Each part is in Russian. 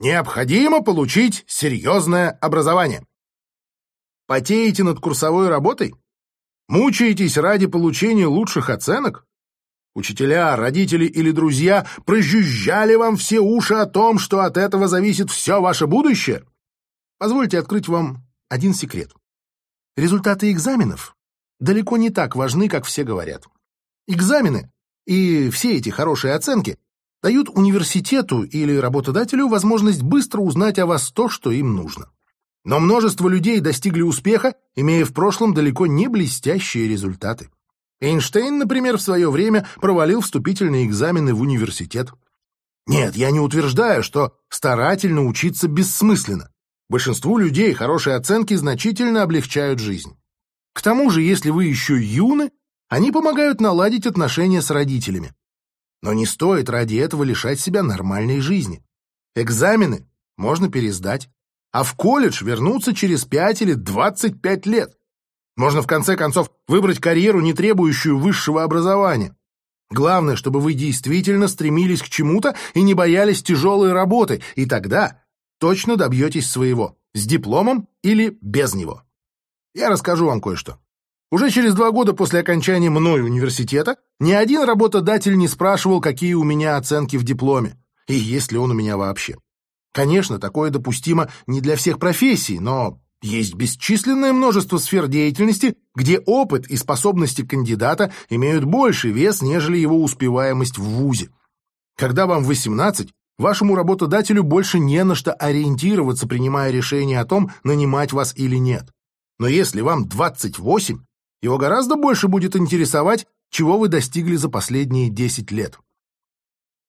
Необходимо получить серьезное образование. Потеете над курсовой работой? Мучаетесь ради получения лучших оценок? Учителя, родители или друзья прожужжали вам все уши о том, что от этого зависит все ваше будущее? Позвольте открыть вам один секрет. Результаты экзаменов далеко не так важны, как все говорят. Экзамены и все эти хорошие оценки дают университету или работодателю возможность быстро узнать о вас то, что им нужно. Но множество людей достигли успеха, имея в прошлом далеко не блестящие результаты. Эйнштейн, например, в свое время провалил вступительные экзамены в университет. Нет, я не утверждаю, что старательно учиться бессмысленно. Большинству людей хорошие оценки значительно облегчают жизнь. К тому же, если вы еще юны, они помогают наладить отношения с родителями. Но не стоит ради этого лишать себя нормальной жизни. Экзамены можно пересдать, а в колледж вернуться через 5 или 25 лет. Можно в конце концов выбрать карьеру, не требующую высшего образования. Главное, чтобы вы действительно стремились к чему-то и не боялись тяжелой работы, и тогда точно добьетесь своего, с дипломом или без него. Я расскажу вам кое-что. Уже через два года после окончания мной университета ни один работодатель не спрашивал, какие у меня оценки в дипломе, и есть ли он у меня вообще. Конечно, такое допустимо не для всех профессий, но есть бесчисленное множество сфер деятельности, где опыт и способности кандидата имеют больший вес, нежели его успеваемость в ВУЗе. Когда вам 18, вашему работодателю больше не на что ориентироваться, принимая решение о том, нанимать вас или нет. Но если вам 28, его гораздо больше будет интересовать, чего вы достигли за последние 10 лет.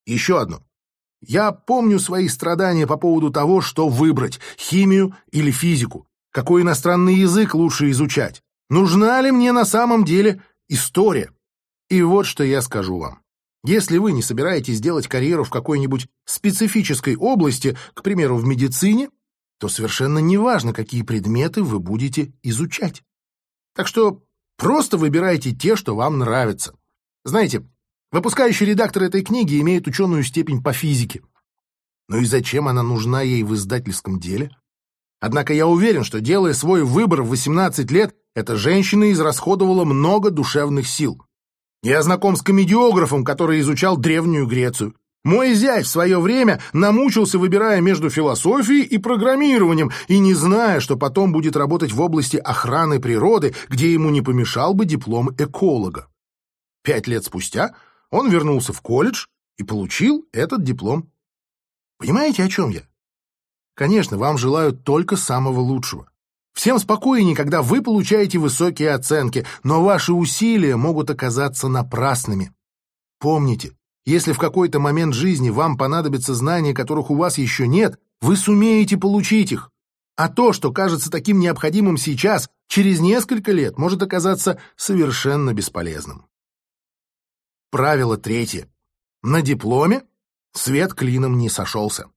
Еще одно. Я помню свои страдания по поводу того, что выбрать – химию или физику, какой иностранный язык лучше изучать, нужна ли мне на самом деле история. И вот что я скажу вам. Если вы не собираетесь делать карьеру в какой-нибудь специфической области, к примеру, в медицине, то совершенно не важно, какие предметы вы будете изучать. Так что Просто выбирайте те, что вам нравятся. Знаете, выпускающий редактор этой книги имеет ученую степень по физике. Ну и зачем она нужна ей в издательском деле? Однако я уверен, что, делая свой выбор в 18 лет, эта женщина израсходовала много душевных сил. Я знаком с комедиографом, который изучал Древнюю Грецию. Мой зять в свое время намучился, выбирая между философией и программированием, и не зная, что потом будет работать в области охраны природы, где ему не помешал бы диплом эколога. Пять лет спустя он вернулся в колледж и получил этот диплом. Понимаете, о чем я? Конечно, вам желают только самого лучшего. Всем спокойнее, когда вы получаете высокие оценки, но ваши усилия могут оказаться напрасными. Помните, если в какой-то момент жизни вам понадобятся знания, которых у вас еще нет, вы сумеете получить их. А то, что кажется таким необходимым сейчас, через несколько лет может оказаться совершенно бесполезным. Правило третье. На дипломе свет клином не сошелся.